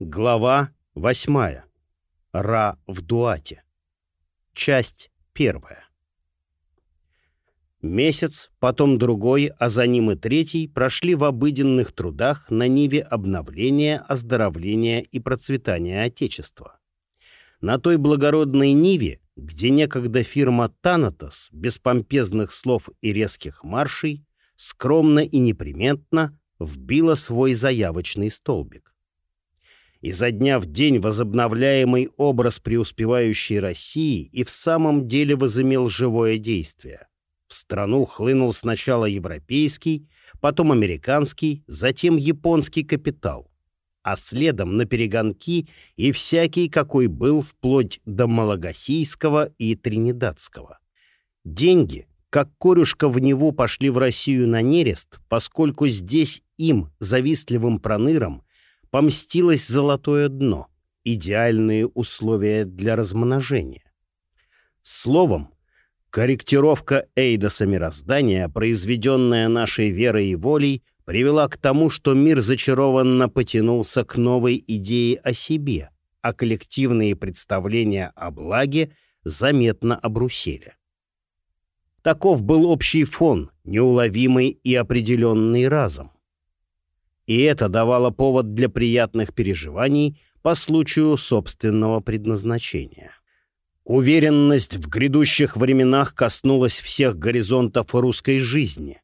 Глава восьмая. Ра в Дуате. Часть первая. Месяц, потом другой, а за ним и третий прошли в обыденных трудах на ниве обновления, оздоровления и процветания Отечества. На той благородной ниве, где некогда фирма «Танатос» без помпезных слов и резких маршей скромно и неприметно вбила свой заявочный столбик. Изо дня в день возобновляемый образ преуспевающей России и в самом деле возымел живое действие. В страну хлынул сначала европейский, потом американский, затем японский капитал, а следом на перегонки и всякий, какой был вплоть до малагасийского и тринидадского. Деньги, как корюшка в него пошли в Россию на нерест, поскольку здесь им, завистливым пронырам, помстилось золотое дно, идеальные условия для размножения. Словом, корректировка Эйдоса мироздания, произведенная нашей верой и волей, привела к тому, что мир зачарованно потянулся к новой идее о себе, а коллективные представления о благе заметно обрусели. Таков был общий фон, неуловимый и определенный разом. И это давало повод для приятных переживаний по случаю собственного предназначения. Уверенность в грядущих временах коснулась всех горизонтов русской жизни.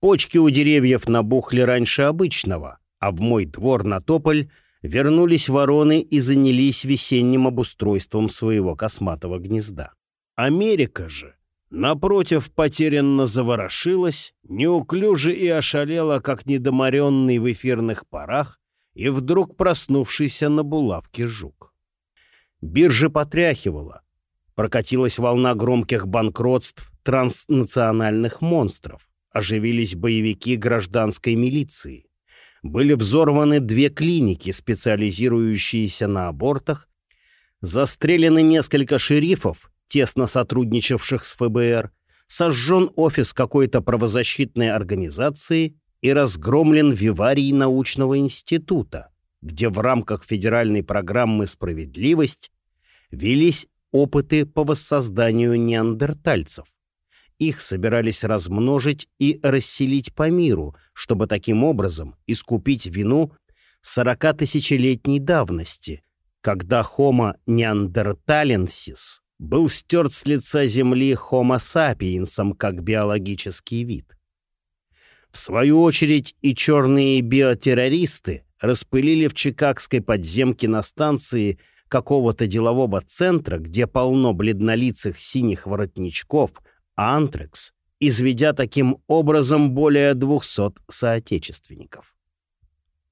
Почки у деревьев набухли раньше обычного, а в мой двор на тополь вернулись вороны и занялись весенним обустройством своего косматого гнезда. Америка же Напротив, потерянно заворошилась, неуклюже и ошалела, как недоморенный в эфирных парах, и вдруг проснувшийся на булавке жук. Биржа потряхивала. Прокатилась волна громких банкротств транснациональных монстров. Оживились боевики гражданской милиции. Были взорваны две клиники, специализирующиеся на абортах, застрелены несколько шерифов тесно сотрудничавших с ФБР, сожжен офис какой-то правозащитной организации и разгромлен виварий научного института, где в рамках федеральной программы «Справедливость» велись опыты по воссозданию неандертальцев. Их собирались размножить и расселить по миру, чтобы таким образом искупить вину 40-тысячелетней давности, когда Homo neanderthalensis был стерт с лица Земли Homo sapiensом как биологический вид. В свою очередь и черные биотеррористы распылили в чикагской подземке на станции какого-то делового центра, где полно бледнолицых синих воротничков, антрекс, изведя таким образом более 200 соотечественников.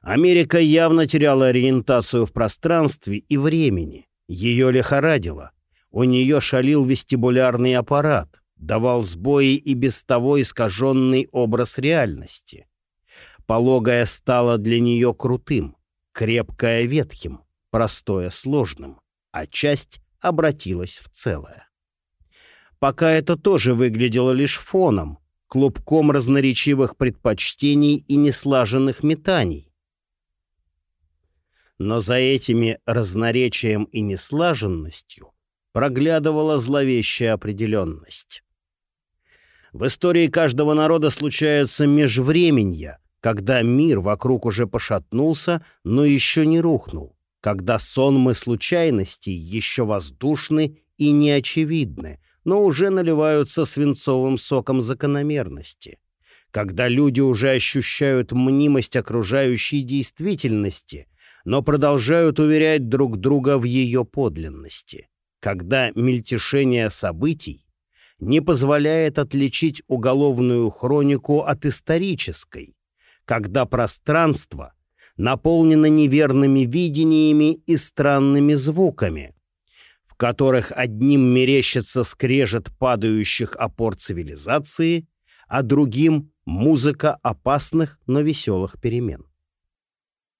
Америка явно теряла ориентацию в пространстве и времени, ее лихорадило — у нее шалил вестибулярный аппарат, давал сбои и без того искаженный образ реальности. Пологое стало для нее крутым, крепкое ветхим, простое сложным, а часть обратилась в целое. Пока это тоже выглядело лишь фоном, клубком разноречивых предпочтений и неслаженных метаний. Но за этими разноречием и неслаженностью проглядывала зловещая определенность. В истории каждого народа случаются межвременья, когда мир вокруг уже пошатнулся, но еще не рухнул, когда сонмы случайностей еще воздушны и неочевидны, но уже наливаются свинцовым соком закономерности, когда люди уже ощущают мнимость окружающей действительности, но продолжают уверять друг друга в ее подлинности, когда мельтешение событий не позволяет отличить уголовную хронику от исторической, когда пространство наполнено неверными видениями и странными звуками, в которых одним мерещится скрежет падающих опор цивилизации, а другим — музыка опасных, но веселых перемен.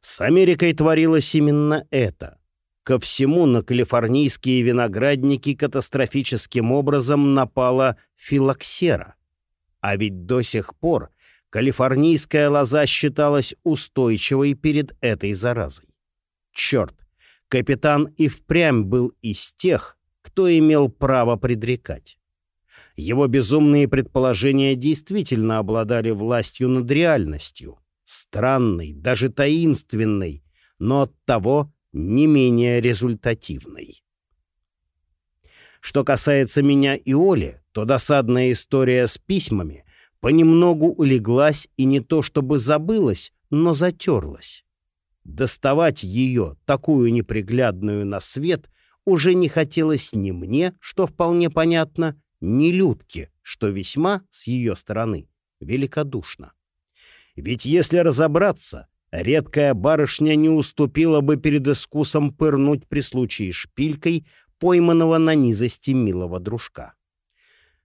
С Америкой творилось именно это — Ко всему на калифорнийские виноградники катастрофическим образом напала филоксера. А ведь до сих пор калифорнийская лоза считалась устойчивой перед этой заразой. Черт, капитан и впрямь был из тех, кто имел право предрекать. Его безумные предположения действительно обладали властью над реальностью, странной, даже таинственной, но оттого не менее результативной. Что касается меня и Оли, то досадная история с письмами понемногу улеглась и не то чтобы забылась, но затерлась. Доставать ее, такую неприглядную на свет, уже не хотелось ни мне, что вполне понятно, ни Людке, что весьма, с ее стороны, великодушно. Ведь если разобраться, редкая барышня не уступила бы перед искусом пырнуть при случае шпилькой пойманного на низости милого дружка.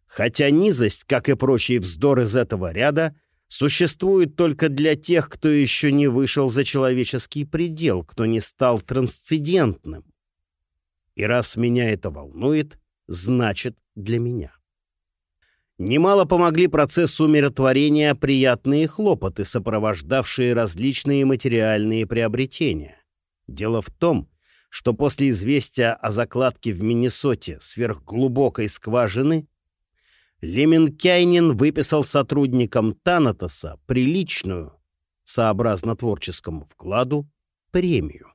Хотя низость, как и прочий вздор из этого ряда, существует только для тех, кто еще не вышел за человеческий предел, кто не стал трансцендентным. И раз меня это волнует, значит для меня. Немало помогли процессу умиротворения приятные хлопоты, сопровождавшие различные материальные приобретения. Дело в том, что после известия о закладке в Миннесоте сверхглубокой скважины Леменкайнин выписал сотрудникам Танатоса приличную, сообразно творческому вкладу, премию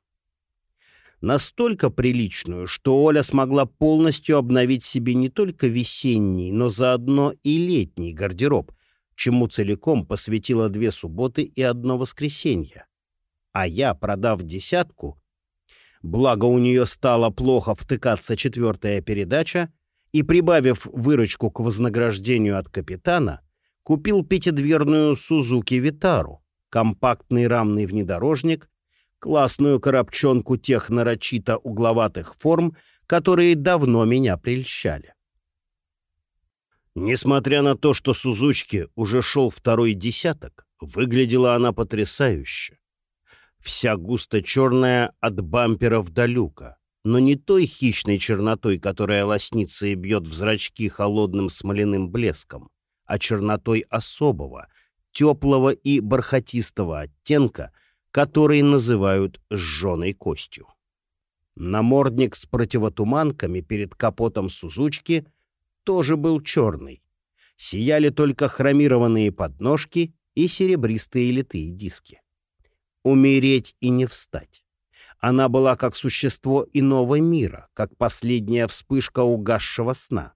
настолько приличную, что Оля смогла полностью обновить себе не только весенний, но заодно и летний гардероб, чему целиком посвятила две субботы и одно воскресенье. А я, продав десятку, благо у нее стало плохо втыкаться четвертая передача, и, прибавив выручку к вознаграждению от капитана, купил пятидверную Сузуки Витару, компактный рамный внедорожник классную коробчонку тех нарочито угловатых форм, которые давно меня прельщали. Несмотря на то, что Сузучке уже шел второй десяток, выглядела она потрясающе. Вся густо черная от бамперов до люка, но не той хищной чернотой, которая лоснится и бьет в зрачки холодным смоляным блеском, а чернотой особого, теплого и бархатистого оттенка, который называют «сжженной костью». Намордник с противотуманками перед капотом Сузучки тоже был черный. Сияли только хромированные подножки и серебристые литые диски. Умереть и не встать. Она была как существо иного мира, как последняя вспышка угасшего сна.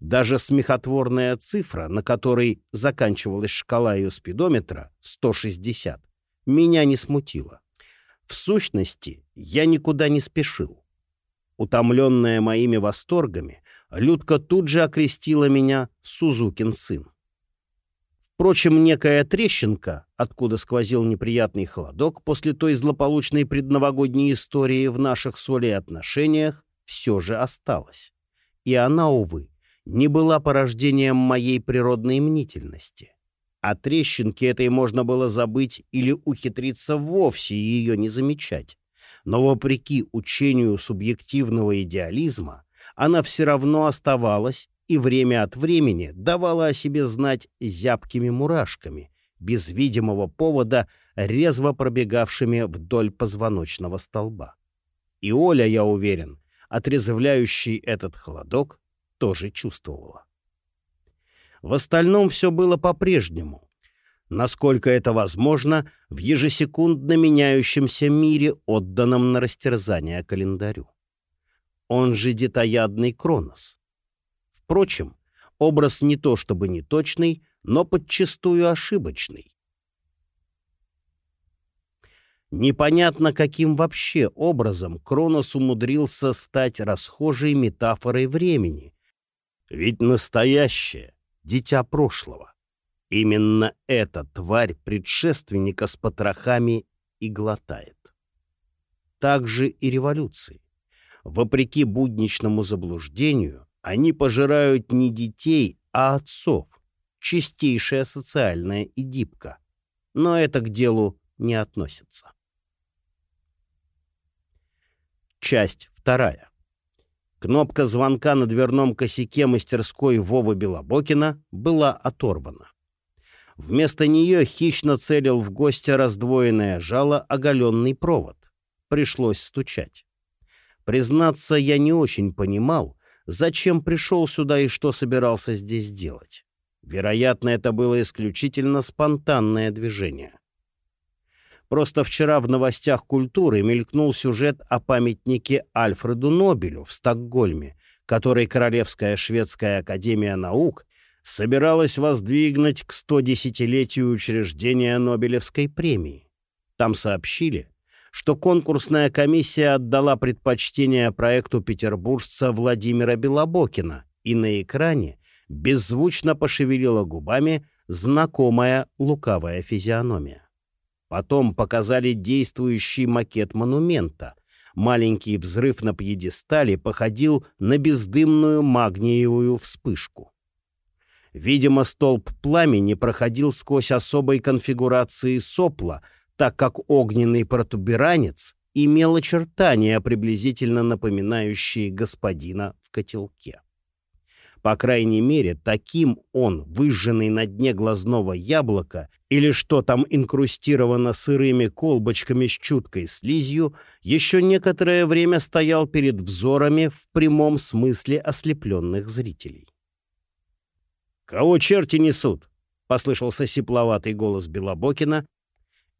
Даже смехотворная цифра, на которой заканчивалась шкала ее спидометра, 160, меня не смутило. В сущности, я никуда не спешил. Утомленная моими восторгами, Людка тут же окрестила меня Сузукин сын. Впрочем, некая трещинка, откуда сквозил неприятный холодок после той злополучной предновогодней истории в наших с отношениях, все же осталась. И она, увы, не была порождением моей природной мнительности. О трещинке этой можно было забыть или ухитриться вовсе ее не замечать. Но вопреки учению субъективного идеализма, она все равно оставалась и время от времени давала о себе знать зябкими мурашками, без видимого повода резво пробегавшими вдоль позвоночного столба. И Оля, я уверен, отрезвляющий этот холодок, тоже чувствовала. В остальном все было по-прежнему. Насколько это возможно, в ежесекундно меняющемся мире, отданном на растерзание календарю. Он же детоядный Кронос. Впрочем, образ не то чтобы не точный, но подчастую ошибочный. Непонятно, каким вообще образом Кронос умудрился стать расхожей метафорой времени. Ведь настоящее, дитя прошлого. Именно эта тварь предшественника с потрохами и глотает. Так же и революции. Вопреки будничному заблуждению, они пожирают не детей, а отцов. Чистейшая социальная идипка. Но это к делу не относится. Часть вторая. Кнопка звонка на дверном косяке мастерской Вовы Белобокина была оторвана. Вместо нее хищно целил в гостя раздвоенное жало оголенный провод. пришлось стучать. Признаться, я не очень понимал, зачем пришел сюда и что собирался здесь делать. Вероятно, это было исключительно спонтанное движение. Просто вчера в новостях культуры мелькнул сюжет о памятнике Альфреду Нобелю в Стокгольме, который Королевская шведская академия наук собиралась воздвигнуть к 110-летию учреждения Нобелевской премии. Там сообщили, что конкурсная комиссия отдала предпочтение проекту петербуржца Владимира Белобокина, и на экране беззвучно пошевелила губами знакомая лукавая физиономия. Потом показали действующий макет монумента. Маленький взрыв на пьедестале походил на бездымную магниевую вспышку. Видимо, столб пламени проходил сквозь особой конфигурации сопла, так как огненный протуберанец имел очертания, приблизительно напоминающие господина в котелке. По крайней мере, таким он, выжженный на дне глазного яблока, или что там инкрустировано сырыми колбочками с чуткой слизью, еще некоторое время стоял перед взорами в прямом смысле ослепленных зрителей. «Кого черти несут?» — послышался сипловатый голос Белобокина,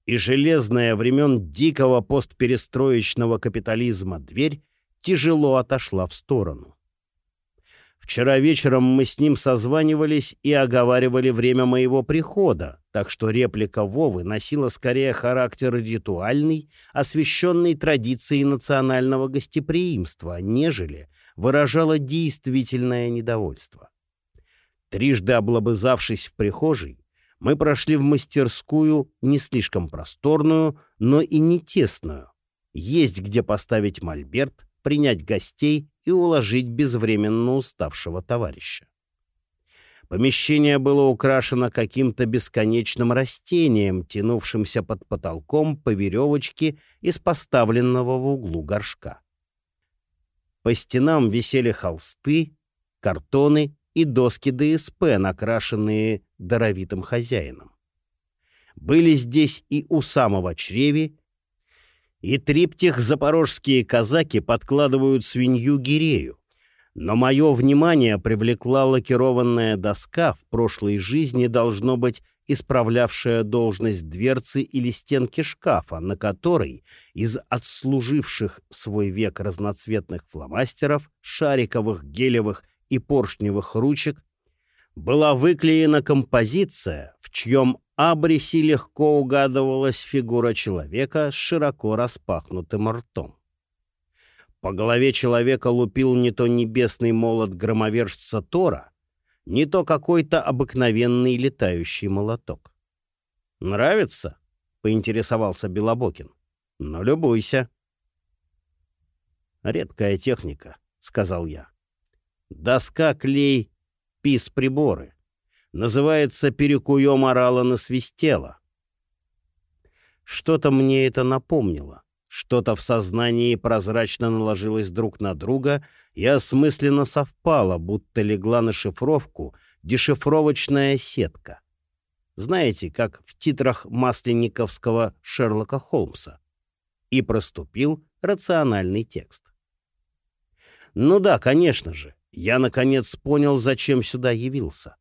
и железная времен дикого постперестроечного капитализма дверь тяжело отошла в сторону. Вчера вечером мы с ним созванивались и оговаривали время моего прихода, так что реплика Вовы носила скорее характер ритуальный, освященный традицией национального гостеприимства, нежели выражала действительное недовольство. Трижды облобызавшись в прихожей, мы прошли в мастерскую, не слишком просторную, но и не тесную. Есть где поставить мольберт, принять гостей и уложить безвременно уставшего товарища. Помещение было украшено каким-то бесконечным растением, тянувшимся под потолком по веревочке из поставленного в углу горшка. По стенам висели холсты, картоны и доски ДСП, накрашенные даровитым хозяином. Были здесь и у самого чреви, и триптих запорожские казаки подкладывают свинью гирею. Но мое внимание привлекла лакированная доска, в прошлой жизни должно быть исправлявшая должность дверцы или стенки шкафа, на которой из отслуживших свой век разноцветных фломастеров, шариковых, гелевых и поршневых ручек была выклеена композиция, в чьем абрисе легко угадывалась фигура человека с широко распахнутым ртом. По голове человека лупил не то небесный молот громовержца Тора, не то какой-то обыкновенный летающий молоток. «Нравится?» — поинтересовался Белобокин. «Ну, любуйся». «Редкая техника», — сказал я. Доска, клей, пис-приборы. Называется «Перекуем орала на свистело». Что-то мне это напомнило. Что-то в сознании прозрачно наложилось друг на друга и осмысленно совпало, будто легла на шифровку дешифровочная сетка. Знаете, как в титрах масленниковского Шерлока Холмса. И проступил рациональный текст. Ну да, конечно же, я, наконец, понял, зачем сюда явился.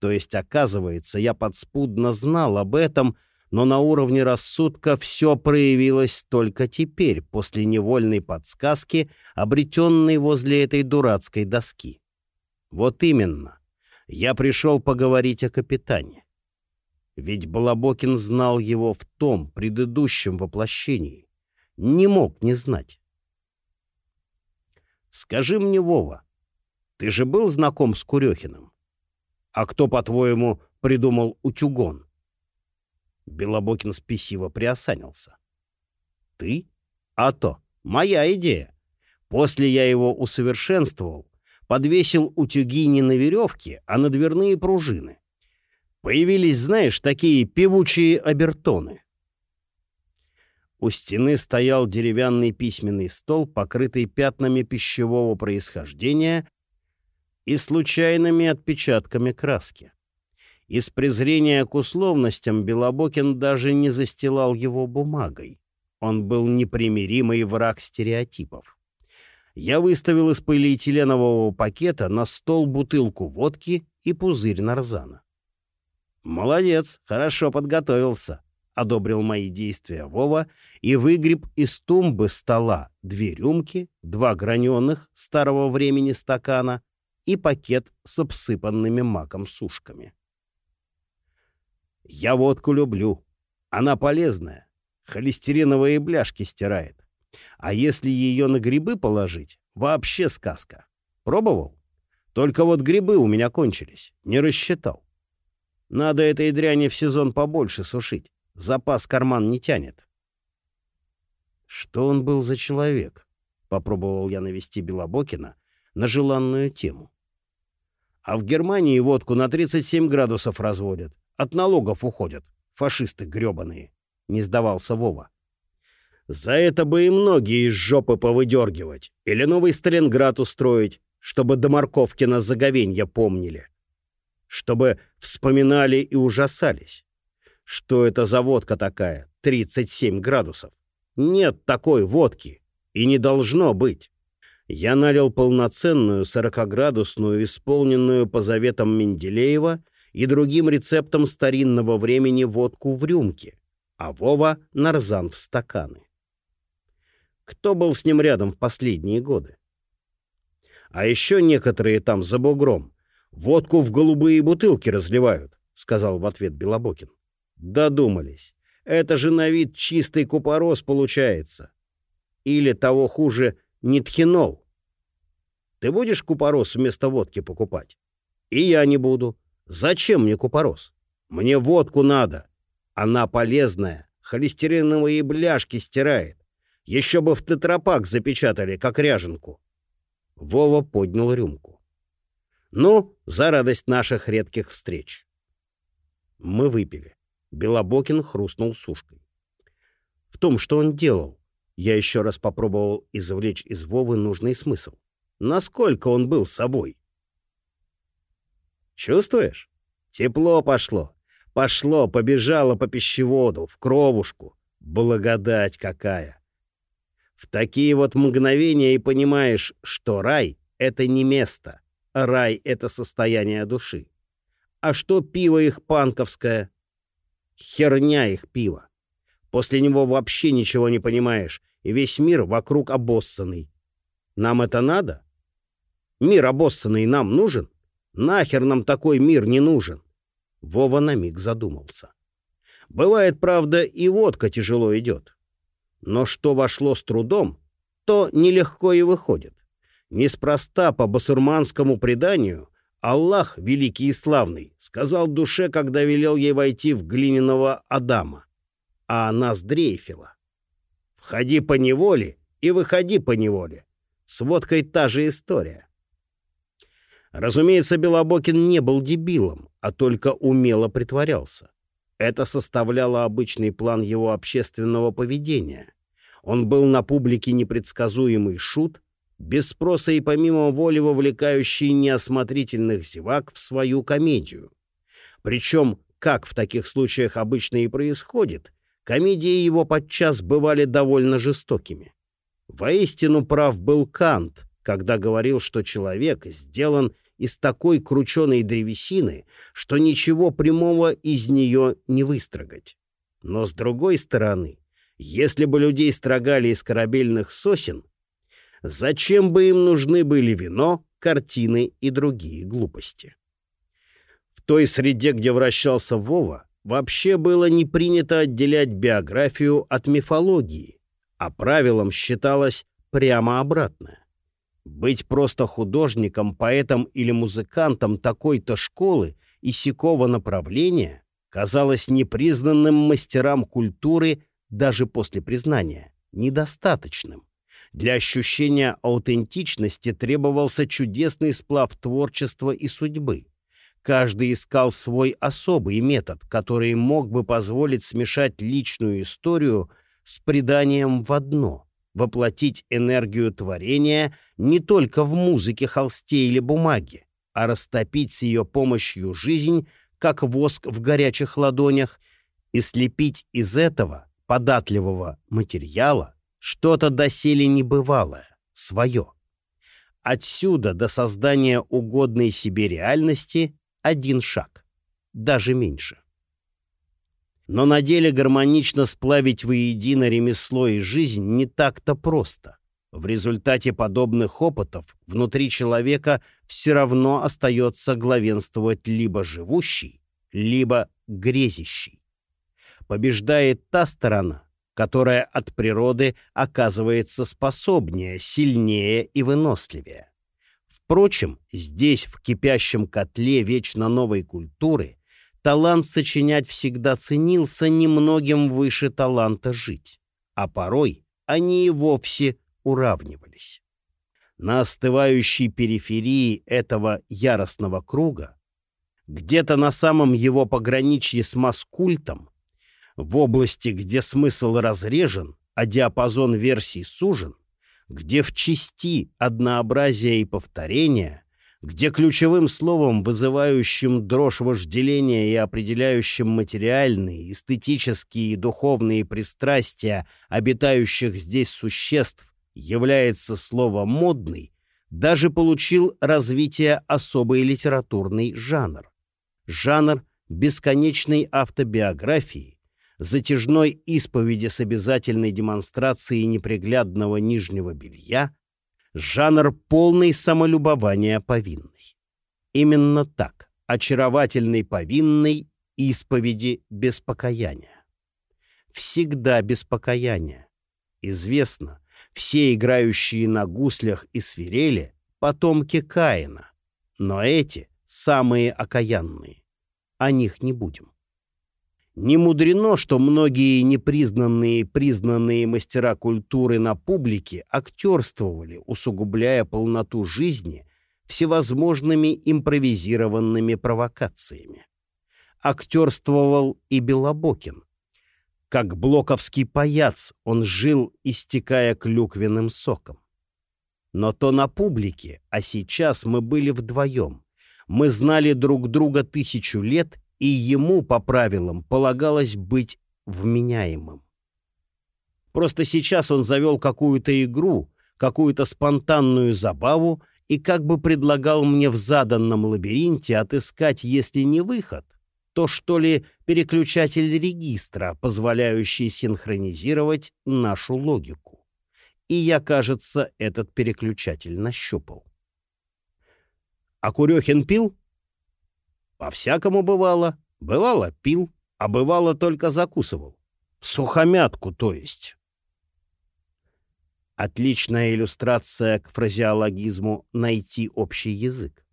То есть, оказывается, я подспудно знал об этом, но на уровне рассудка все проявилось только теперь, после невольной подсказки, обретенной возле этой дурацкой доски. Вот именно. Я пришел поговорить о капитане. Ведь Балабокин знал его в том предыдущем воплощении. Не мог не знать. «Скажи мне, Вова, ты же был знаком с Курехиным? А кто, по-твоему, придумал утюгон? Белобокин спесиво приосанился. Ты? А то, моя идея. После я его усовершенствовал, подвесил утюги не на веревке, а на дверные пружины. Появились, знаешь, такие певучие обертоны. У стены стоял деревянный письменный стол, покрытый пятнами пищевого происхождения и случайными отпечатками краски. Из презрения к условностям Белобокин даже не застилал его бумагой. Он был непримиримый враг стереотипов. Я выставил из полиэтиленового пакета на стол бутылку водки и пузырь нарзана. «Молодец, хорошо подготовился», — одобрил мои действия Вова и выгреб из тумбы стола две рюмки, два граненых старого времени стакана и пакет с обсыпанными маком сушками. «Я водку люблю. Она полезная. Холестериновые бляшки стирает. А если ее на грибы положить, вообще сказка. Пробовал? Только вот грибы у меня кончились. Не рассчитал. Надо этой дряни в сезон побольше сушить. Запас карман не тянет. Что он был за человек? Попробовал я навести Белобокина на желанную тему. А в Германии водку на 37 градусов разводят. От налогов уходят. Фашисты гребаные. Не сдавался Вова. За это бы и многие из жопы повыдергивать. Или новый Сталинград устроить, чтобы до морковки на заговенья помнили чтобы вспоминали и ужасались. Что это за водка такая, 37 градусов? Нет такой водки, и не должно быть. Я налил полноценную 40-градусную, исполненную по заветам Менделеева и другим рецептам старинного времени водку в рюмке, а Вова — нарзан в стаканы. Кто был с ним рядом в последние годы? А еще некоторые там за бугром Водку в голубые бутылки разливают, — сказал в ответ Белобокин. Додумались. Это же на вид чистый купорос получается. Или того хуже, нитхинол. Ты будешь купорос вместо водки покупать? И я не буду. Зачем мне купорос? Мне водку надо. Она полезная, холестериновые бляшки стирает. Еще бы в тетрапак запечатали, как ряженку. Вова поднял рюмку. Ну, за радость наших редких встреч. Мы выпили. Белобокин хрустнул сушкой. В том, что он делал, я еще раз попробовал извлечь из Вовы нужный смысл. Насколько он был собой. Чувствуешь? Тепло пошло. Пошло, побежало по пищеводу, в кровушку. Благодать какая! В такие вот мгновения и понимаешь, что рай — это не место, Рай — это состояние души. А что пиво их панковское? Херня их пиво. После него вообще ничего не понимаешь, и весь мир вокруг обоссанный. Нам это надо? Мир обоссанный нам нужен? Нахер нам такой мир не нужен? Вова на миг задумался. Бывает, правда, и водка тяжело идет. Но что вошло с трудом, то нелегко и выходит. Неспроста по басурманскому преданию Аллах, великий и славный, сказал душе, когда велел ей войти в глиняного Адама, а она сдрейфила. «Входи по неволе и выходи по неволе». С водкой та же история. Разумеется, Белобокин не был дебилом, а только умело притворялся. Это составляло обычный план его общественного поведения. Он был на публике непредсказуемый шут, без спроса и помимо воли вовлекающий неосмотрительных зевак в свою комедию. Причем, как в таких случаях обычно и происходит, комедии его подчас бывали довольно жестокими. Воистину прав был Кант, когда говорил, что человек сделан из такой крученой древесины, что ничего прямого из нее не выстрогать. Но с другой стороны, если бы людей строгали из корабельных сосен, Зачем бы им нужны были вино, картины и другие глупости? В той среде, где вращался Вова, вообще было не принято отделять биографию от мифологии, а правилом считалось прямо обратное. Быть просто художником, поэтом или музыкантом такой-то школы и сякого направления казалось непризнанным мастерам культуры даже после признания недостаточным. Для ощущения аутентичности требовался чудесный сплав творчества и судьбы. Каждый искал свой особый метод, который мог бы позволить смешать личную историю с преданием в одно, воплотить энергию творения не только в музыке, холсте или бумаге, а растопить с ее помощью жизнь, как воск в горячих ладонях, и слепить из этого податливого материала что-то доселе небывалое, свое. Отсюда до создания угодной себе реальности один шаг, даже меньше. Но на деле гармонично сплавить воедино ремесло и жизнь не так-то просто. В результате подобных опытов внутри человека все равно остается главенствовать либо живущий, либо грезящий. Побеждает та сторона, которая от природы оказывается способнее, сильнее и выносливее. Впрочем, здесь, в кипящем котле вечно новой культуры, талант сочинять всегда ценился немногим выше таланта жить, а порой они и вовсе уравнивались. На остывающей периферии этого яростного круга, где-то на самом его пограничье с маскультом, в области, где смысл разрежен, а диапазон версий сужен, где в части однообразие и повторение, где ключевым словом, вызывающим дрожь вожделения и определяющим материальные, эстетические и духовные пристрастия обитающих здесь существ, является слово «модный», даже получил развитие особый литературный жанр. Жанр бесконечной автобиографии, затяжной исповеди с обязательной демонстрацией неприглядного нижнего белья, жанр полный самолюбования повинной. Именно так, очаровательной повинной исповеди без покаяния. Всегда без покаяния. Известно, все играющие на гуслях и свирели — потомки Каина, но эти — самые окаянные. О них не будем. Не мудрено, что многие непризнанные признанные мастера культуры на публике актерствовали, усугубляя полноту жизни всевозможными импровизированными провокациями. Актерствовал и Белобокин. Как блоковский паяц он жил, истекая клюквенным соком. Но то на публике, а сейчас мы были вдвоем. Мы знали друг друга тысячу лет и ему по правилам полагалось быть вменяемым. Просто сейчас он завел какую-то игру, какую-то спонтанную забаву и как бы предлагал мне в заданном лабиринте отыскать, если не выход, то что ли переключатель регистра, позволяющий синхронизировать нашу логику. И я, кажется, этот переключатель нащупал. А Курехин пил? По-всякому бывало. Бывало пил, а бывало только закусывал. В сухомятку, то есть. Отличная иллюстрация к фразеологизму «найти общий язык».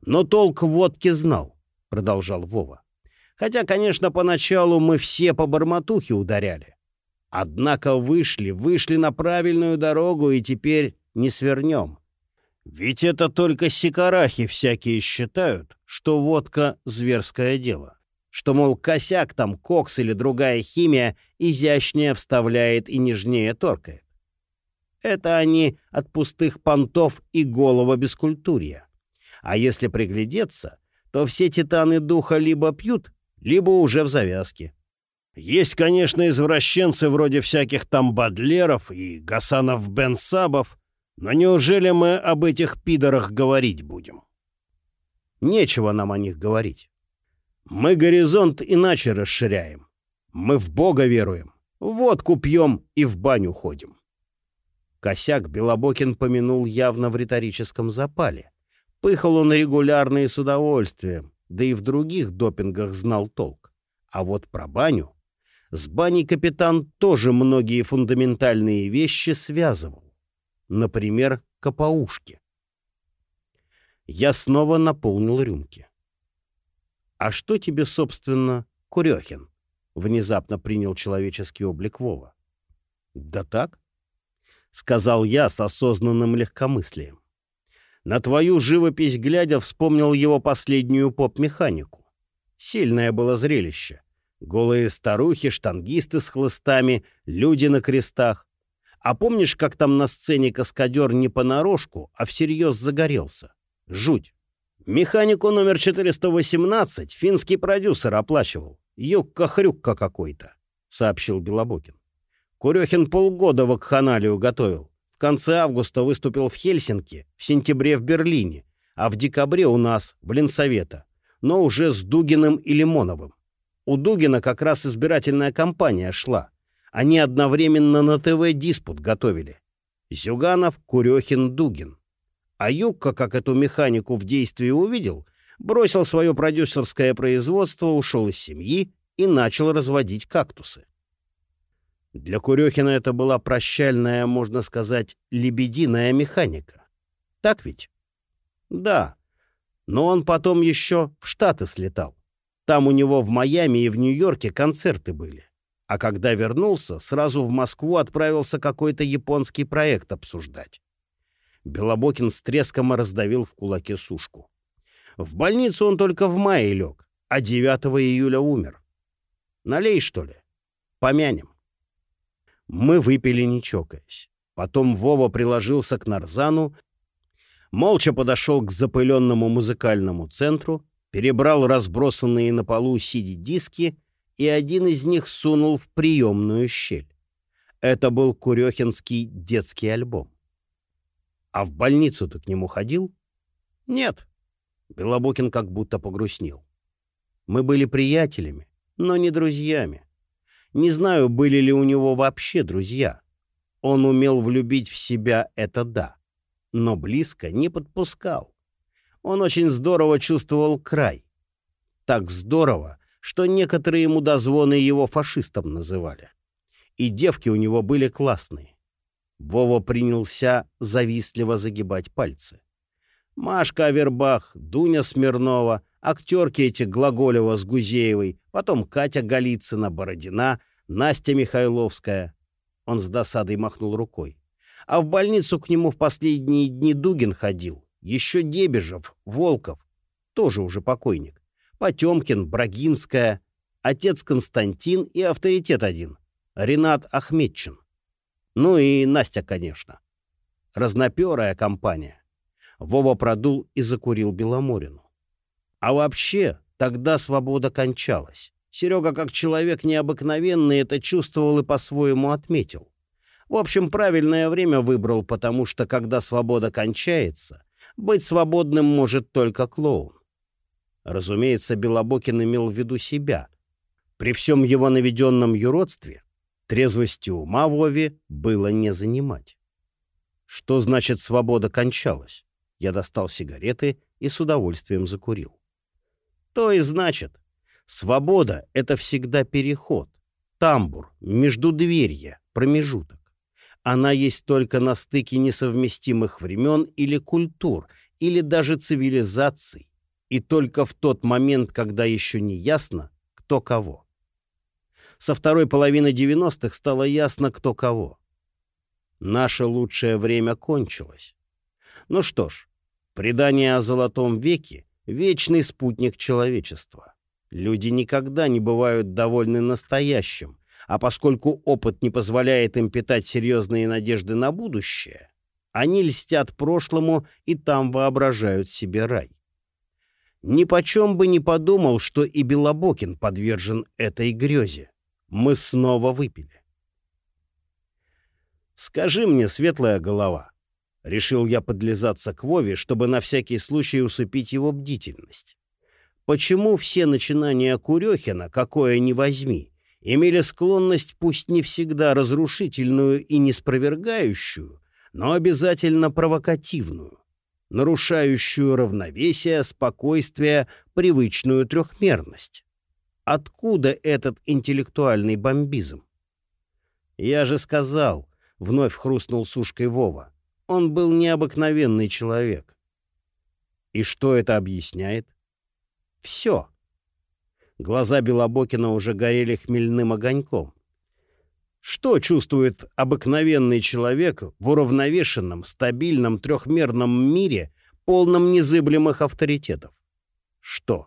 «Но толк в водке знал», — продолжал Вова. «Хотя, конечно, поначалу мы все по барматухе ударяли. Однако вышли, вышли на правильную дорогу и теперь не свернем. Ведь это только сикарахи всякие считают, что водка — зверское дело. Что, мол, косяк там, кокс или другая химия изящнее вставляет и нежнее торкает. Это они от пустых понтов и голого бескультурья. А если приглядеться, то все титаны духа либо пьют, либо уже в завязке. Есть, конечно, извращенцы вроде всяких там Бадлеров и Гасанов-Бенсабов, но неужели мы об этих пидорах говорить будем? Нечего нам о них говорить. Мы горизонт иначе расширяем. Мы в Бога веруем, водку пьем и в баню ходим. Косяк Белобокин помянул явно в риторическом запале. Пыхал он регулярно и с удовольствием, да и в других допингах знал толк. А вот про баню... С баней капитан тоже многие фундаментальные вещи связывал например, капаушки. Я снова наполнил рюмки. «А что тебе, собственно, Курехин?» — внезапно принял человеческий облик Вова. «Да так?» — сказал я с осознанным легкомыслием. На твою живопись глядя, вспомнил его последнюю поп-механику. Сильное было зрелище. Голые старухи, штангисты с хлыстами, люди на крестах. А помнишь, как там на сцене каскадер не понарошку, а всерьез загорелся? Жуть. Механику номер 418 финский продюсер оплачивал. Юкка-хрюкка какой-то. — сообщил Белобокин. Курехин полгода вакханалию готовил. В конце августа выступил в Хельсинки, в сентябре в Берлине, а в декабре у нас, в Ленсовета, но уже с Дугиным и Лимоновым. У Дугина как раз избирательная кампания шла. Они одновременно на ТВ диспут готовили. Зюганов, Курехин, Дугин. А Юкка, как эту механику в действии увидел, бросил свое продюсерское производство, ушел из семьи и начал разводить кактусы. Для Курехина это была прощальная, можно сказать, лебединая механика. Так ведь? Да. Но он потом еще в Штаты слетал. Там у него в Майами и в Нью-Йорке концерты были. А когда вернулся, сразу в Москву отправился какой-то японский проект обсуждать. Белобокин с треском раздавил в кулаке сушку. В больницу он только в мае лег, а 9 июля умер. Налей, что ли? Помянем. Мы выпили, не чокаясь. Потом Вова приложился к Нарзану, молча подошел к запыленному музыкальному центру, перебрал разбросанные на полу CD-диски и один из них сунул в приемную щель. Это был Курехинский детский альбом. А в больницу ты к нему ходил? Нет. Белобокин как будто погрустнел. Мы были приятелями, но не друзьями. Не знаю, были ли у него вообще друзья. Он умел влюбить в себя, это да, но близко не подпускал. Он очень здорово чувствовал край. Так здорово, что некоторые мудозвоны его фашистом называли. И девки у него были классные. Вова принялся завистливо загибать пальцы. Машка Авербах, Дуня Смирнова, актерки эти Глаголева с Гузеевой, потом Катя Голицына, Бородина, Настя Михайловская. Он с досадой махнул рукой. А в больницу к нему в последние дни Дугин ходил. Еще Дебежев, Волков, тоже уже покойник. Потемкин, Брагинская, отец Константин и авторитет один. Ренат Ахметчин. Ну и Настя, конечно. Разноперая компания. Вова продул и закурил Беломорину. А вообще, тогда свобода кончалась. Серега, как человек необыкновенный, это чувствовал и по-своему отметил. В общем, правильное время выбрал, потому что, когда свобода кончается, быть свободным может только клоун. Разумеется, Белобокин имел в виду себя. При всем его наведенном юродстве трезвости ума Вове было не занимать. Что значит свобода кончалась? Я достал сигареты и с удовольствием закурил. То и значит. Свобода — это всегда переход, тамбур, междудверье, промежуток. Она есть только на стыке несовместимых времен или культур, или даже цивилизаций, и только в тот момент, когда еще не ясно, кто кого. Со второй половины 90-х стало ясно, кто кого. Наше лучшее время кончилось. Ну что ж, предание о Золотом веке — вечный спутник человечества. Люди никогда не бывают довольны настоящим, а поскольку опыт не позволяет им питать серьезные надежды на будущее, они льстят прошлому и там воображают себе рай. Ни почем бы не подумал, что и Белобокин подвержен этой грезе. Мы снова выпили. «Скажи мне, светлая голова», — решил я подлизаться к Вове, чтобы на всякий случай усыпить его бдительность. «Почему все начинания Курехина, какое ни возьми, имели склонность, пусть не всегда разрушительную и неспровергающую, но обязательно провокативную, нарушающую равновесие, спокойствие, привычную трехмерность? Откуда этот интеллектуальный бомбизм? Я же сказал, вновь хрустнул сушкой Вова, он был необыкновенный человек. И что это объясняет? Все. Глаза Белобокина уже горели хмельным огоньком. Что чувствует обыкновенный человек в уравновешенном, стабильном, трехмерном мире, полном незыблемых авторитетов? Что?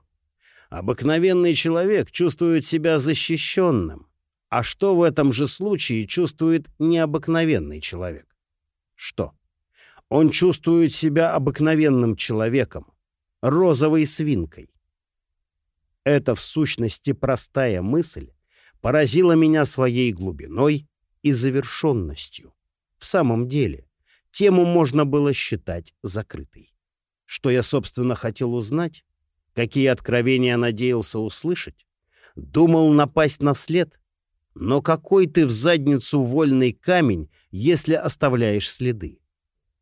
Обыкновенный человек чувствует себя защищенным. А что в этом же случае чувствует необыкновенный человек? Что? Он чувствует себя обыкновенным человеком, розовой свинкой. Это в сущности простая мысль, поразила меня своей глубиной и завершенностью. В самом деле, тему можно было считать закрытой. Что я, собственно, хотел узнать? Какие откровения надеялся услышать? Думал напасть на след? Но какой ты в задницу вольный камень, если оставляешь следы?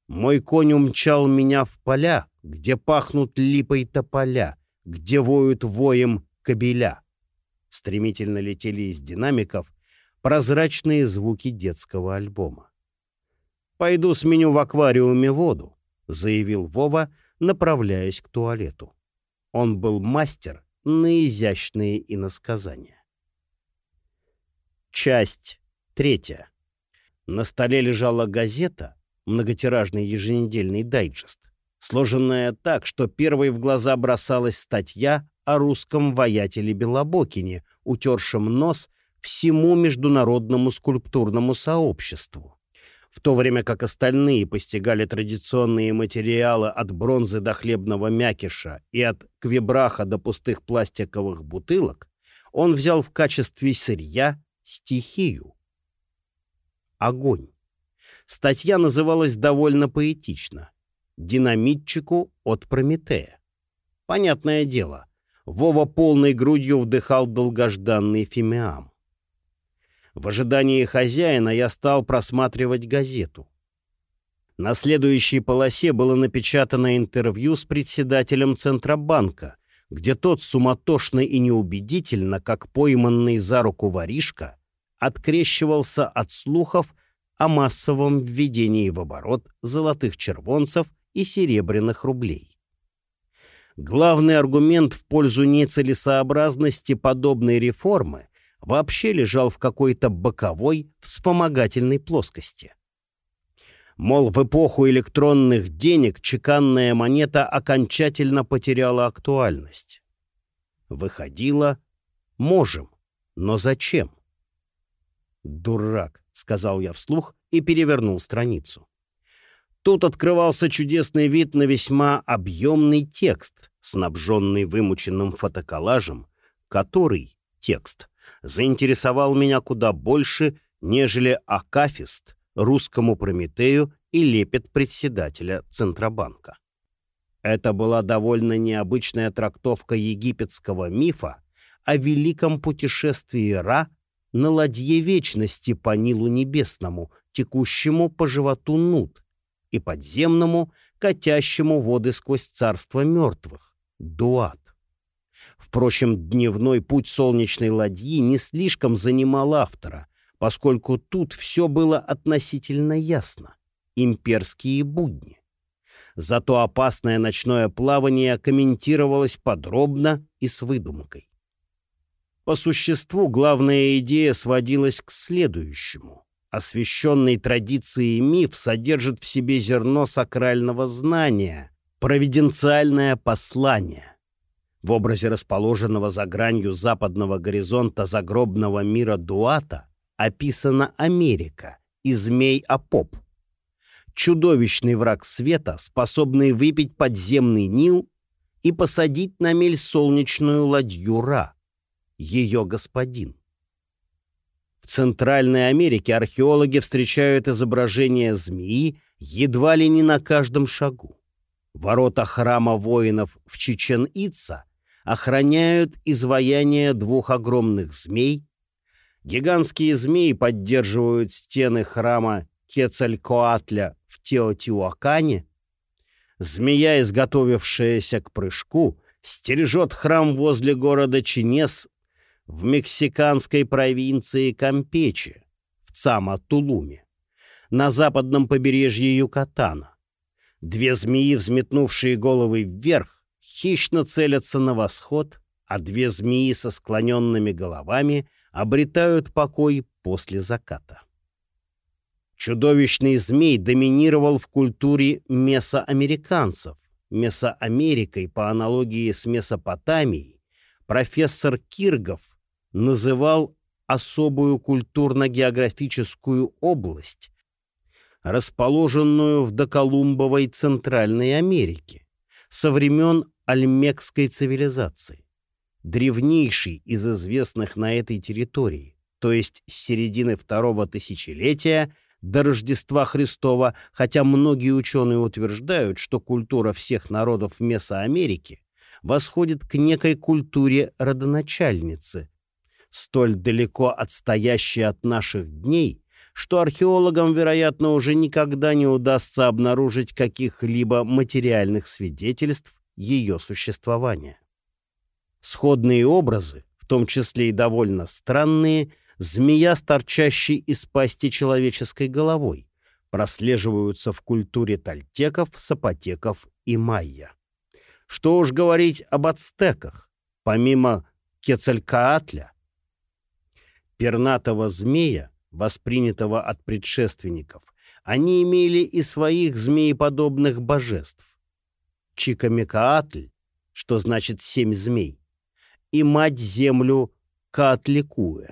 Мой конь умчал меня в поля, где пахнут липой тополя, где воют воем кобеля. Стремительно летели из динамиков прозрачные звуки детского альбома. «Пойду сменю в аквариуме воду», — заявил Вова, направляясь к туалету. Он был мастер на изящные иносказания. Часть третья. На столе лежала газета, многотиражный еженедельный дайджест, сложенная так, что первой в глаза бросалась статья о русском воятеле Белобокине, утершем нос всему международному скульптурному сообществу в то время как остальные постигали традиционные материалы от бронзы до хлебного мякиша и от квебраха до пустых пластиковых бутылок, он взял в качестве сырья стихию. Огонь. Статья называлась довольно поэтично «Динамитчику от Прометея». Понятное дело, Вова полной грудью вдыхал долгожданный фимиам. В ожидании хозяина я стал просматривать газету. На следующей полосе было напечатано интервью с председателем Центробанка, где тот суматошно и неубедительно, как пойманный за руку воришка, открещивался от слухов о массовом введении в оборот золотых червонцев и серебряных рублей. Главный аргумент в пользу нецелесообразности подобной реформы вообще лежал в какой-то боковой вспомогательной плоскости. Мол, в эпоху электронных денег чеканная монета окончательно потеряла актуальность. Выходило, можем, но зачем? «Дурак», — сказал я вслух и перевернул страницу. Тут открывался чудесный вид на весьма объемный текст, снабженный вымученным фотоколлажем, который, текст, заинтересовал меня куда больше, нежели Акафист, русскому Прометею и лепет председателя Центробанка. Это была довольно необычная трактовка египетского мифа о великом путешествии Ра на ладье вечности по Нилу Небесному, текущему по животу Нут, и подземному, катящему воды сквозь царство мертвых, Дуат. Впрочем, дневной путь солнечной ладьи не слишком занимал автора, поскольку тут все было относительно ясно. Имперские будни. Зато опасное ночное плавание комментировалось подробно и с выдумкой. По существу главная идея сводилась к следующему. Освященный традицией миф содержит в себе зерно сакрального знания, провиденциальное послание — в образе расположенного за гранью западного горизонта загробного мира Дуата описана Америка и змей Апоп. Чудовищный враг света, способный выпить подземный Нил и посадить на мель солнечную ладью Ра, ее господин. В Центральной Америке археологи встречают изображения змеи едва ли не на каждом шагу. Ворота храма воинов в Чечен-Ица охраняют изваяние двух огромных змей. Гигантские змеи поддерживают стены храма Кецалькоатля в Теотиуакане. Змея, изготовившаяся к прыжку, стережет храм возле города Чинес в мексиканской провинции Кампече, в Цама-Тулуме, на западном побережье Юкатана. Две змеи, взметнувшие головы вверх, хищно целятся на восход, а две змеи со склоненными головами обретают покой после заката. Чудовищный змей доминировал в культуре месоамериканцев. Месоамерикой, по аналогии с Месопотамией, профессор Киргов называл особую культурно-географическую область, расположенную в доколумбовой Центральной Америке со времен альмекской цивилизации. древнейший из известных на этой территории, то есть с середины второго тысячелетия до Рождества Христова, хотя многие ученые утверждают, что культура всех народов Месоамерики восходит к некой культуре родоначальницы, столь далеко отстоящей от наших дней, что археологам, вероятно, уже никогда не удастся обнаружить каких-либо материальных свидетельств ее существования. Сходные образы, в том числе и довольно странные, змея с торчащей из пасти человеческой головой, прослеживаются в культуре тальтеков, сапотеков и майя. Что уж говорить об ацтеках, помимо Кецалькаатля. Пернатого змея, воспринятого от предшественников, они имели и своих змееподобных божеств. Чикамекаатль, что значит «семь змей», и мать-землю Каатликуэ.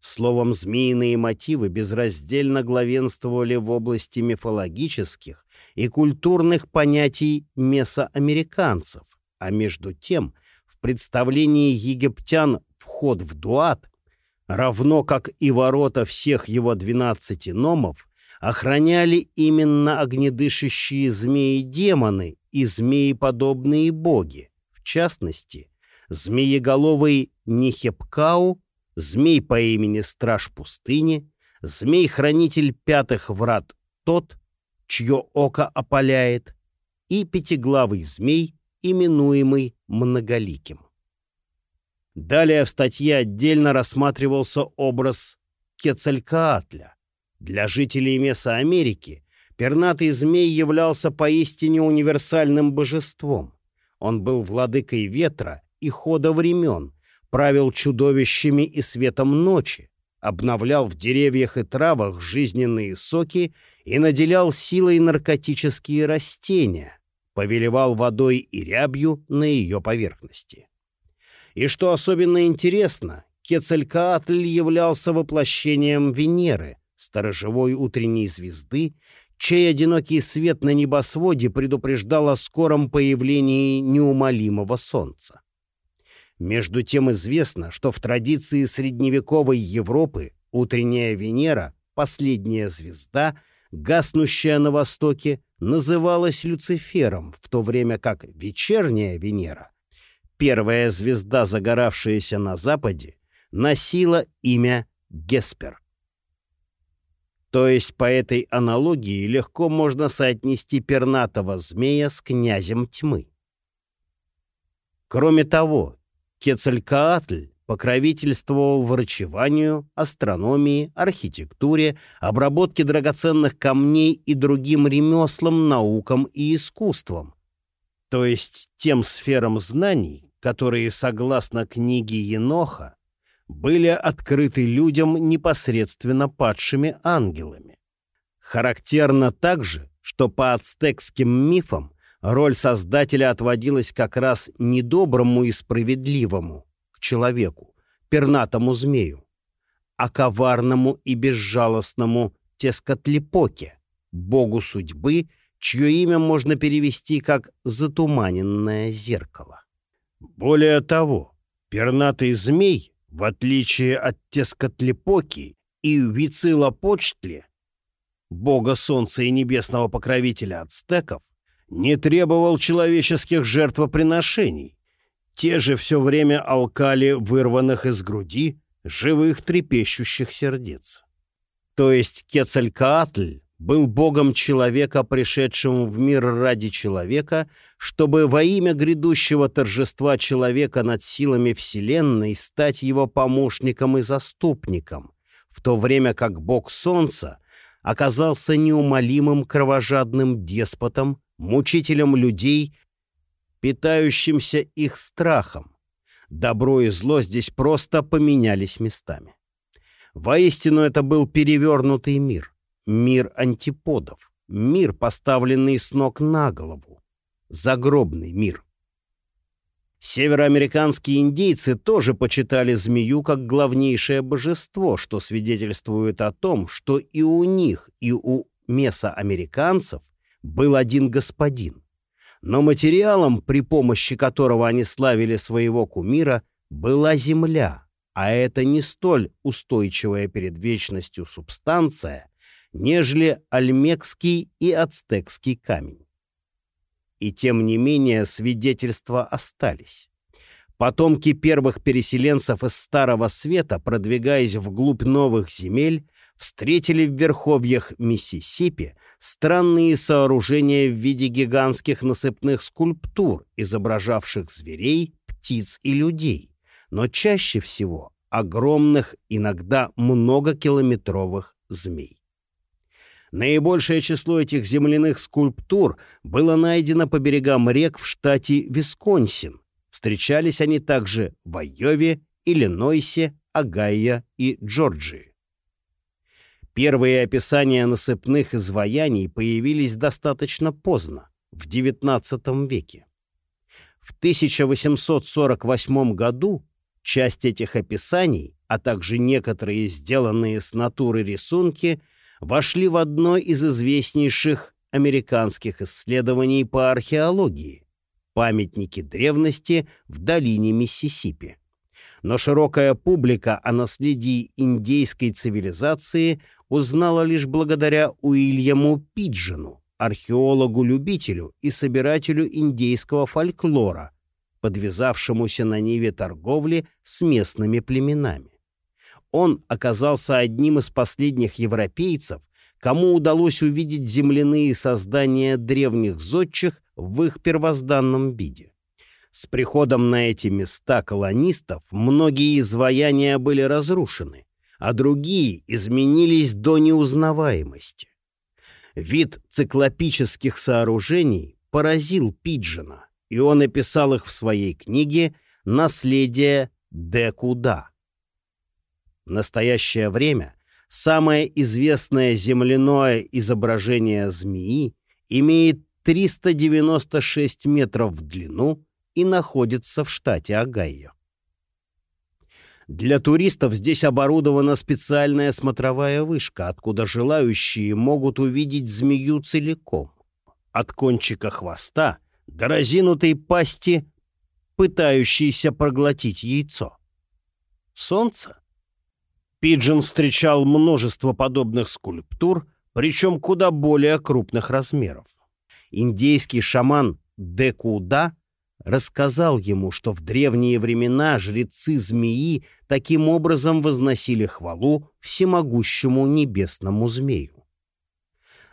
Словом, змеиные мотивы безраздельно главенствовали в области мифологических и культурных понятий месоамериканцев, а между тем в представлении египтян вход в Дуат, равно как и ворота всех его двенадцати номов, охраняли именно огнедышащие змеи-демоны и змееподобные боги, в частности, змееголовый Нихепкау змей по имени Страж пустыни, змей-хранитель пятых врат тот, чье око опаляет, и пятиглавый змей, именуемый Многоликим. Далее в статье отдельно рассматривался образ Кецалькаатля. Для жителей Месоамерики пернатый змей являлся поистине универсальным божеством. Он был владыкой ветра и хода времен, правил чудовищами и светом ночи, обновлял в деревьях и травах жизненные соки и наделял силой наркотические растения, повелевал водой и рябью на ее поверхности. И что особенно интересно, Кецалькаатль являлся воплощением Венеры, сторожевой утренней звезды, чей одинокий свет на небосводе предупреждал о скором появлении неумолимого солнца. Между тем известно, что в традиции средневековой Европы утренняя Венера, последняя звезда, гаснущая на востоке, называлась Люцифером, в то время как вечерняя Венера, первая звезда, загоравшаяся на западе, носила имя Геспер. То есть по этой аналогии легко можно соотнести пернатого змея с князем тьмы. Кроме того, Кецалькаатль покровительствовал врачеванию, астрономии, архитектуре, обработке драгоценных камней и другим ремеслам, наукам и искусствам, то есть тем сферам знаний, которые, согласно книге Еноха, были открыты людям непосредственно падшими ангелами. Характерно также, что по ацтекским мифам Роль Создателя отводилась как раз недоброму и справедливому, к человеку, пернатому змею, а коварному и безжалостному Тескотлепоке, богу судьбы, чье имя можно перевести как «затуманенное зеркало». Более того, пернатый змей, в отличие от Тескотлепоки и Вицилопочтли, бога солнца и небесного покровителя ацтеков, не требовал человеческих жертвоприношений. Те же все время алкали вырванных из груди живых трепещущих сердец. То есть Кецалькаатль был богом человека, пришедшим в мир ради человека, чтобы во имя грядущего торжества человека над силами Вселенной стать его помощником и заступником, в то время как бог Солнца оказался неумолимым кровожадным деспотом, мучителем людей, питающимся их страхом. Добро и зло здесь просто поменялись местами. Воистину это был перевернутый мир, мир антиподов, мир, поставленный с ног на голову, загробный мир. Североамериканские индейцы тоже почитали змею как главнейшее божество, что свидетельствует о том, что и у них, и у месоамериканцев был один господин. но материалом, при помощи которого они славили своего кумира, была земля, а это не столь устойчивая перед вечностью субстанция, нежели альмекский и ацтекский камень. И тем не менее свидетельства остались. Потомки первых переселенцев из Старого Света, продвигаясь вглубь новых земель, встретили в верховьях Миссисипи странные сооружения в виде гигантских насыпных скульптур, изображавших зверей, птиц и людей, но чаще всего огромных, иногда многокилометровых змей. Наибольшее число этих земляных скульптур было найдено по берегам рек в штате Висконсин, Встречались они также в Айове, Иллинойсе, Огайо и Джорджии. Первые описания насыпных изваяний появились достаточно поздно, в XIX веке. В 1848 году часть этих описаний, а также некоторые сделанные с натуры рисунки, вошли в одно из известнейших американских исследований по археологии памятники древности в долине Миссисипи. Но широкая публика о наследии индейской цивилизации узнала лишь благодаря Уильяму Пиджину, археологу-любителю и собирателю индейского фольклора, подвязавшемуся на ниве торговли с местными племенами. Он оказался одним из последних европейцев, кому удалось увидеть земляные создания древних зодчих в их первозданном виде. С приходом на эти места колонистов многие изваяния были разрушены, а другие изменились до неузнаваемости. Вид циклопических сооружений поразил Пиджина, и он написал их в своей книге «Наследие Декуда». В настоящее время Самое известное земляное изображение змеи имеет 396 метров в длину и находится в штате Огайо. Для туристов здесь оборудована специальная смотровая вышка, откуда желающие могут увидеть змею целиком. От кончика хвоста до разинутой пасти, пытающейся проглотить яйцо. Солнце Пиджин встречал множество подобных скульптур, причем куда более крупных размеров. Индейский шаман Декуда рассказал ему, что в древние времена жрецы змеи таким образом возносили хвалу всемогущему небесному змею.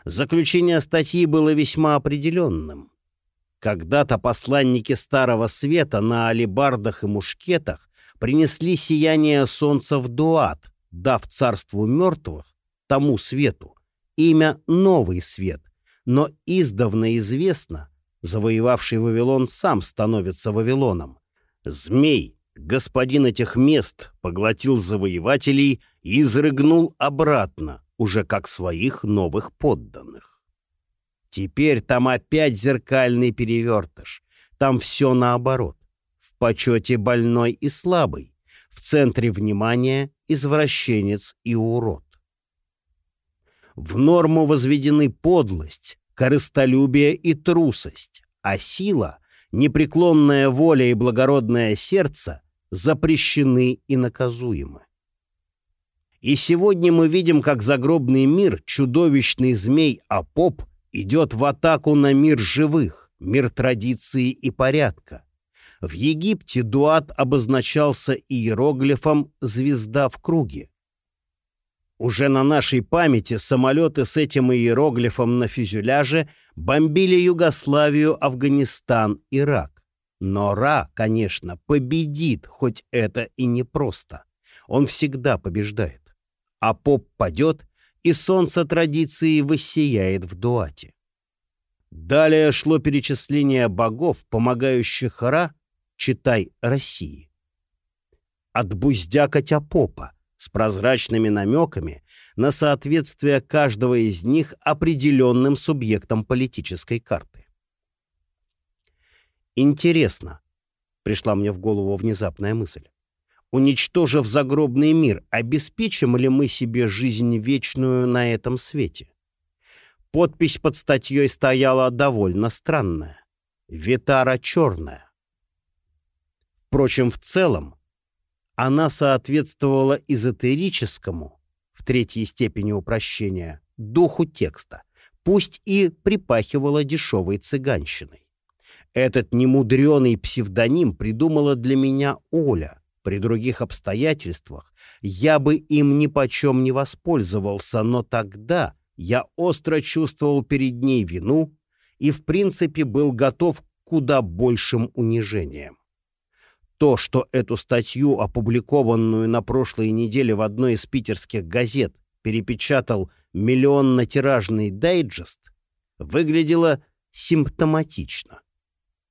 Заключение статьи было весьма определенным. Когда-то посланники Старого Света на алибардах и мушкетах принесли сияние солнца в Дуат, дав царству мертвых, тому свету, имя Новый Свет, но издавна известно, завоевавший Вавилон сам становится Вавилоном. Змей, господин этих мест, поглотил завоевателей и изрыгнул обратно, уже как своих новых подданных. Теперь там опять зеркальный перевертыш, там все наоборот. В почете больной и слабый, в центре внимания извращенец и урод. В норму возведены подлость, корыстолюбие и трусость, а сила, непреклонная воля и благородное сердце запрещены и наказуемы. И сегодня мы видим, как загробный мир, чудовищный змей Апоп, идет в атаку на мир живых, мир традиции и порядка, в Египте дуат обозначался иероглифом «звезда в круге». Уже на нашей памяти самолеты с этим иероглифом на фюзеляже бомбили Югославию, Афганистан, Ирак. Но Ра, конечно, победит, хоть это и непросто. Он всегда побеждает. А поп падет, и солнце традиции воссияет в дуате. Далее шло перечисление богов, помогающих Ра читай России. От буздякотя попа с прозрачными намеками на соответствие каждого из них определенным субъектам политической карты. Интересно, пришла мне в голову внезапная мысль, уничтожив загробный мир, обеспечим ли мы себе жизнь вечную на этом свете? Подпись под статьей стояла довольно странная. Витара черная. Впрочем, в целом, она соответствовала эзотерическому, в третьей степени упрощения, духу текста, пусть и припахивала дешевой цыганщиной. Этот немудреный псевдоним придумала для меня Оля. При других обстоятельствах я бы им ни почем не воспользовался, но тогда я остро чувствовал перед ней вину и, в принципе, был готов к куда большим унижениям. То, что эту статью, опубликованную на прошлой неделе в одной из питерских газет, перепечатал миллионно-тиражный дайджест, выглядело симптоматично.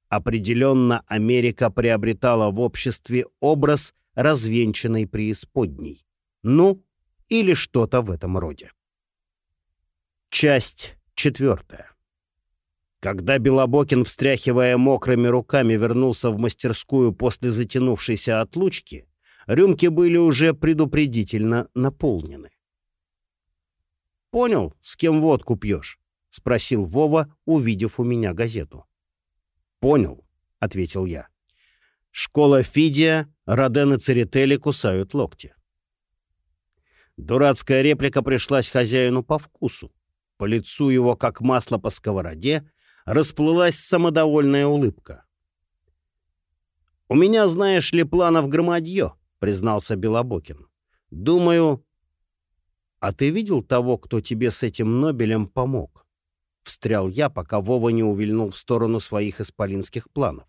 Определенно Америка приобретала в обществе образ развенчанной преисподней. Ну, или что-то в этом роде. Часть четвертая. Когда Белобокин, встряхивая мокрыми руками, вернулся в мастерскую после затянувшейся отлучки, рюмки были уже предупредительно наполнены. «Понял, с кем водку пьешь?» — спросил Вова, увидев у меня газету. «Понял», — ответил я. «Школа Фидия, Роден и Церетели кусают локти». Дурацкая реплика пришлась хозяину по вкусу. По лицу его, как масло по сковороде, расплылась самодовольная улыбка. «У меня, знаешь ли, планов громадье», — признался Белобокин. «Думаю...» «А ты видел того, кто тебе с этим Нобелем помог?» — встрял я, пока Вова не увильнул в сторону своих исполинских планов.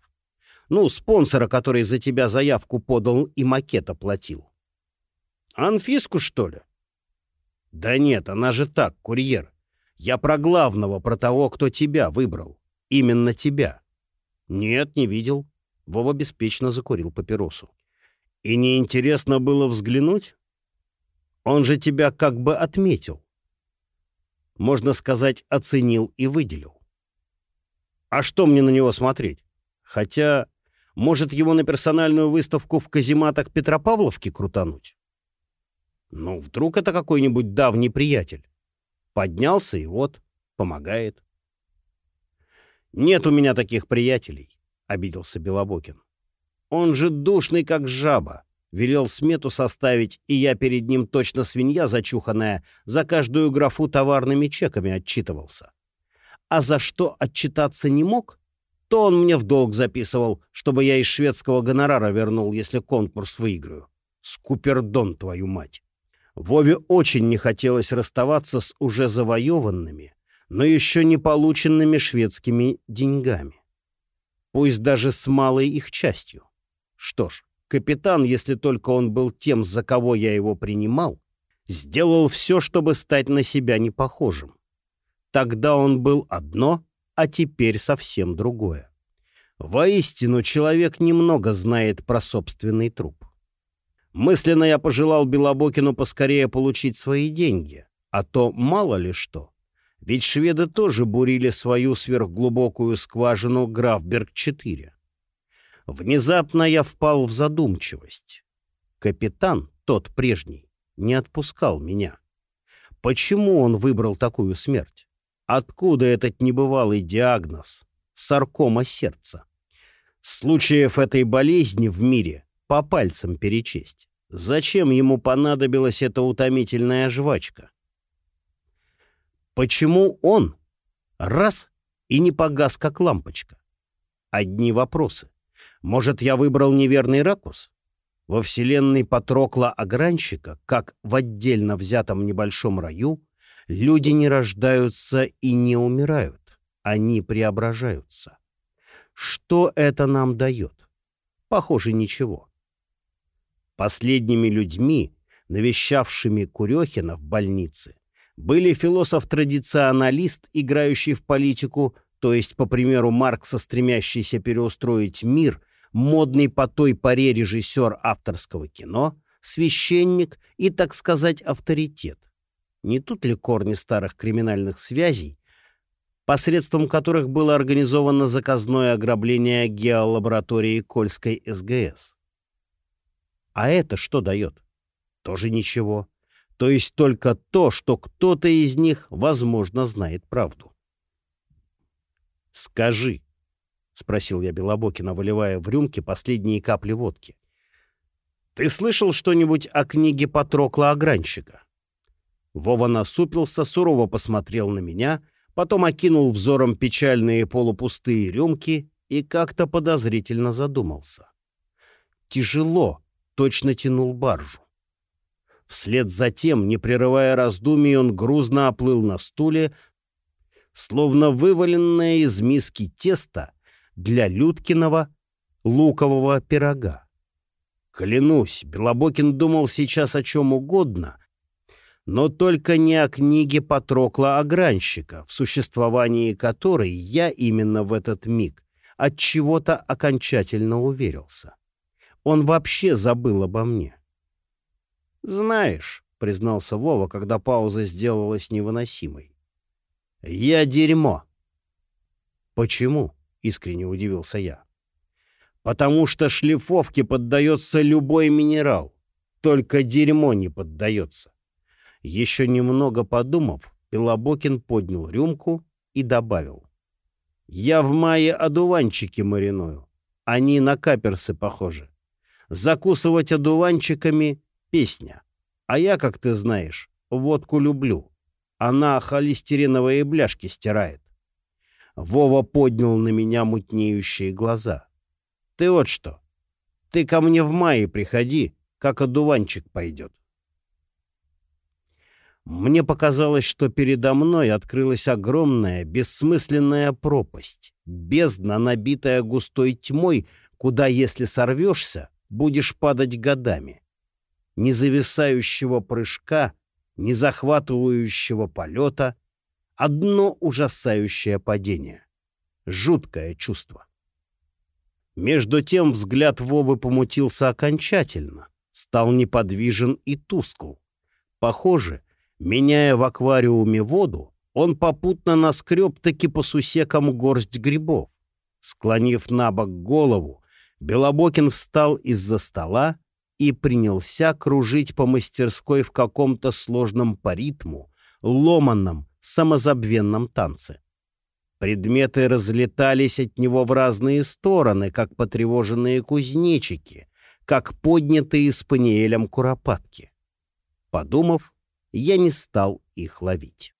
«Ну, спонсора, который за тебя заявку подал и макет оплатил». «Анфиску, что ли?» «Да нет, она же так, курьер. Я про главного, про того, кто тебя выбрал. Именно тебя». «Нет, не видел». Вова беспечно закурил папиросу. «И неинтересно было взглянуть? Он же тебя как бы отметил можно сказать, оценил и выделил. А что мне на него смотреть? Хотя, может, его на персональную выставку в казематах Петропавловки крутануть? Ну, вдруг это какой-нибудь давний приятель. Поднялся и вот, помогает. «Нет у меня таких приятелей», — обиделся Белобокин. «Он же душный, как жаба. Велел смету составить, и я перед ним точно свинья зачуханная, за каждую графу товарными чеками отчитывался. А за что отчитаться не мог, то он мне в долг записывал, чтобы я из шведского гонорара вернул, если конкурс выиграю. Скупердон, твою мать! Вове очень не хотелось расставаться с уже завоеванными, но еще не полученными шведскими деньгами. Пусть даже с малой их частью. Что ж, Капитан, если только он был тем, за кого я его принимал, сделал все, чтобы стать на себя не похожим. Тогда он был одно, а теперь совсем другое. Воистину, человек немного знает про собственный труп. Мысленно я пожелал Белобокину поскорее получить свои деньги, а то мало ли что. Ведь шведы тоже бурили свою сверхглубокую скважину Графберг-4. Внезапно я впал в задумчивость. Капитан, тот прежний, не отпускал меня. Почему он выбрал такую смерть? Откуда этот небывалый диагноз? Саркома сердца. Случаев этой болезни в мире по пальцам перечесть. Зачем ему понадобилась эта утомительная жвачка? Почему он раз и не погас, как лампочка? Одни вопросы. Может, я выбрал неверный ракурс? Во вселенной Патрокла Огранщика, как в отдельно взятом небольшом раю, люди не рождаются и не умирают, они преображаются. Что это нам дает? Похоже, ничего. Последними людьми, навещавшими Курехина в больнице, были философ-традиционалист, играющий в политику, то есть, по примеру Маркса, стремящийся переустроить мир модный по той поре режиссер авторского кино, священник и, так сказать, авторитет. Не тут ли корни старых криминальных связей, посредством которых было организовано заказное ограбление геолаборатории Кольской СГС? А это что дает? Тоже ничего. То есть только то, что кто-то из них, возможно, знает правду. Скажи, — спросил я Белобокина, выливая в рюмки последние капли водки. «Ты слышал что-нибудь о книге Патрокла Огранщика?» Вова насупился, сурово посмотрел на меня, потом окинул взором печальные полупустые рюмки и как-то подозрительно задумался. Тяжело, точно тянул баржу. Вслед за тем, не прерывая раздумий, он грузно оплыл на стуле, словно вываленное из миски тесто для Людкиного лукового пирога. Клянусь, Белобокин думал сейчас о чем угодно, но только не о книге Патрокла Огранщика, в существовании которой я именно в этот миг от чего-то окончательно уверился. Он вообще забыл обо мне. «Знаешь», — признался Вова, когда пауза сделалась невыносимой, — «я дерьмо». «Почему?» — искренне удивился я. «Потому что шлифовке поддается любой минерал, только дерьмо не поддается». Еще немного подумав, Белобокин поднял рюмку и добавил. «Я в мае одуванчики мариную. Они на каперсы похожи. Закусывать одуванчиками — песня. А я, как ты знаешь, водку люблю. Она холестериновые бляшки стирает. Вова поднял на меня мутнеющие глаза. Ты вот что. Ты ко мне в мае приходи, как одуванчик пойдет. Мне показалось, что передо мной открылась огромная, бессмысленная пропасть, бездна, набитая густой тьмой, куда, если сорвешься, будешь падать годами. Ни зависающего прыжка, ни захватывающего полета, одно ужасающее падение. Жуткое чувство. Между тем взгляд Вовы помутился окончательно, стал неподвижен и тускл. Похоже, Меняя в аквариуме воду, он попутно наскреб таки по сусекам горсть грибов. Склонив на бок голову, Белобокин встал из-за стола и принялся кружить по мастерской в каком-то сложном по ритму, ломанном, самозабвенном танце. Предметы разлетались от него в разные стороны, как потревоженные кузнечики, как поднятые спаниелем куропатки. Подумав, я не стал их ловить.